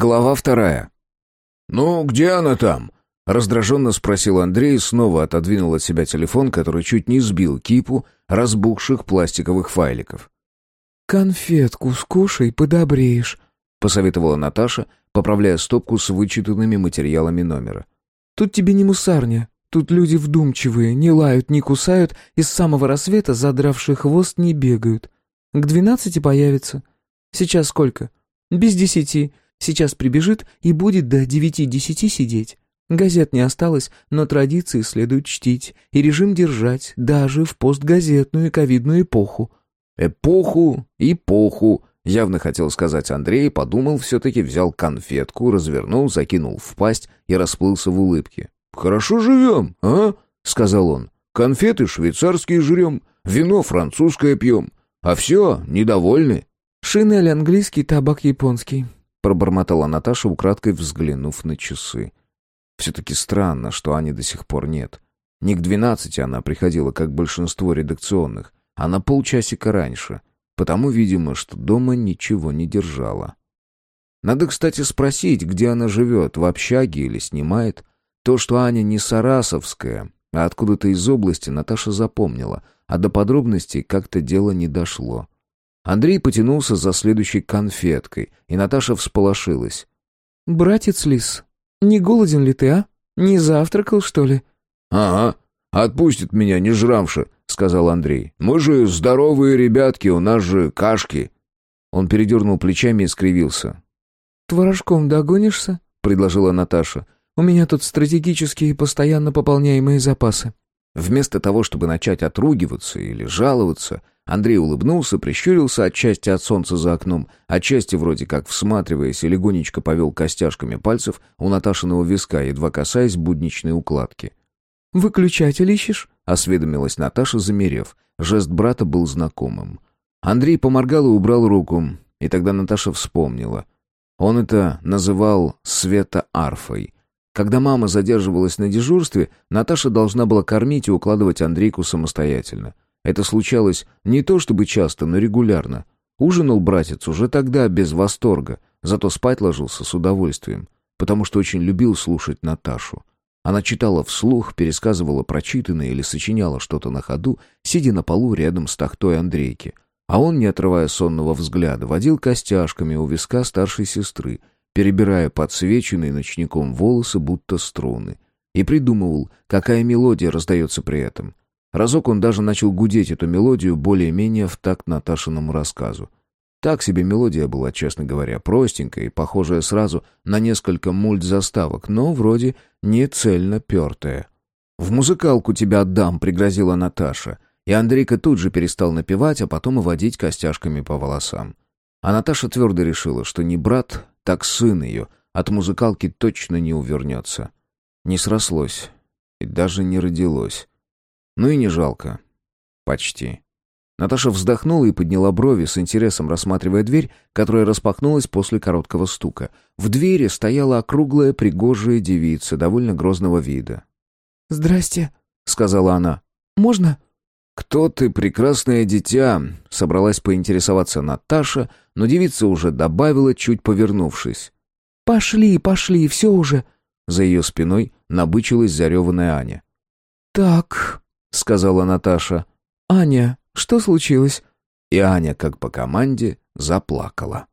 Глава вторая. «Ну, где она там?» — раздраженно спросил Андрей и снова отодвинул от себя телефон, который чуть не сбил кипу разбухших пластиковых файликов. «Конфетку скушай, подобреешь», — посоветовала Наташа, поправляя стопку с вычитанными материалами номера. «Тут тебе не мусарня. Тут люди вдумчивые, не лают, не кусают, и с самого рассвета, задравший хвост, не бегают. К двенадцати появится. Сейчас сколько? Без десяти. Сейчас прибежит и будет до девяти-десяти сидеть. Газет не осталось, но традиции следует чтить и режим держать даже в постгазетную и ковидную эпоху. «Эпоху, эпоху», — явно хотел сказать Андрей, подумал, все-таки взял конфетку, развернул, закинул в пасть и расплылся в улыбке. «Хорошо живем, а?» — сказал он. «Конфеты швейцарские жрем, вино французское пьем, а все недовольны». «Шинель английский, табак японский», пробормотала Наташа, украдкой взглянув на часы. Все-таки странно, что Ани до сих пор нет. Не к двенадцати она приходила, как большинство редакционных, а на полчасика раньше, потому, видимо, что дома ничего не держала. Надо, кстати, спросить, где она живет, в общаге или снимает. То, что Аня не сарасовская, а откуда-то из области, Наташа запомнила, а до подробностей как-то дело не дошло. Андрей потянулся за следующей конфеткой, и Наташа всполошилась. «Братец Лис, не голоден ли ты, а? Не завтракал, что ли?» «Ага, отпустит меня, не жрамши», — сказал Андрей. «Мы же здоровые ребятки, у нас же кашки». Он передернул плечами и скривился. «Творожком догонишься?» — предложила Наташа. «У меня тут стратегические постоянно пополняемые запасы». Вместо того, чтобы начать отругиваться или жаловаться, Андрей улыбнулся, прищурился отчасти от солнца за окном, отчасти вроде как всматриваясь и легонечко повел костяшками пальцев у Наташиного виска, едва касаясь будничной укладки. «Выключатель ищешь?» — осведомилась Наташа, замерев. Жест брата был знакомым. Андрей поморгал и убрал руку, и тогда Наташа вспомнила. Он это называл «света-арфой». Когда мама задерживалась на дежурстве, Наташа должна была кормить и укладывать Андрейку самостоятельно. Это случалось не то чтобы часто, но регулярно. Ужинал братец уже тогда без восторга, зато спать ложился с удовольствием, потому что очень любил слушать Наташу. Она читала вслух, пересказывала прочитанное или сочиняла что-то на ходу, сидя на полу рядом с тахтой Андрейки. А он, не отрывая сонного взгляда, водил костяшками у виска старшей сестры, перебирая подсвеченные ночником волосы, будто струны, и придумывал, какая мелодия раздается при этом. Разок он даже начал гудеть эту мелодию более-менее в такт Наташиному рассказу. Так себе мелодия была, честно говоря, простенькая и похожая сразу на несколько мультзаставок, но вроде не цельно пертая. «В музыкалку тебя отдам», — пригрозила Наташа. И Андрейка тут же перестал напевать, а потом и водить костяшками по волосам. А Наташа твердо решила, что не брат, так сын ее от музыкалки точно не увернется. Не срослось и даже не родилось. Ну и не жалко. Почти. Наташа вздохнула и подняла брови, с интересом рассматривая дверь, которая распахнулась после короткого стука. В двери стояла округлая, пригожая девица, довольно грозного вида. «Здрасте», — сказала она. «Можно?» «Кто ты, прекрасное дитя?» — собралась поинтересоваться Наташа, но девица уже добавила, чуть повернувшись. «Пошли, пошли, все уже!» За ее спиной набычилась зареванная Аня. «Так», — сказала Наташа. «Аня, что случилось?» И Аня, как по команде, заплакала.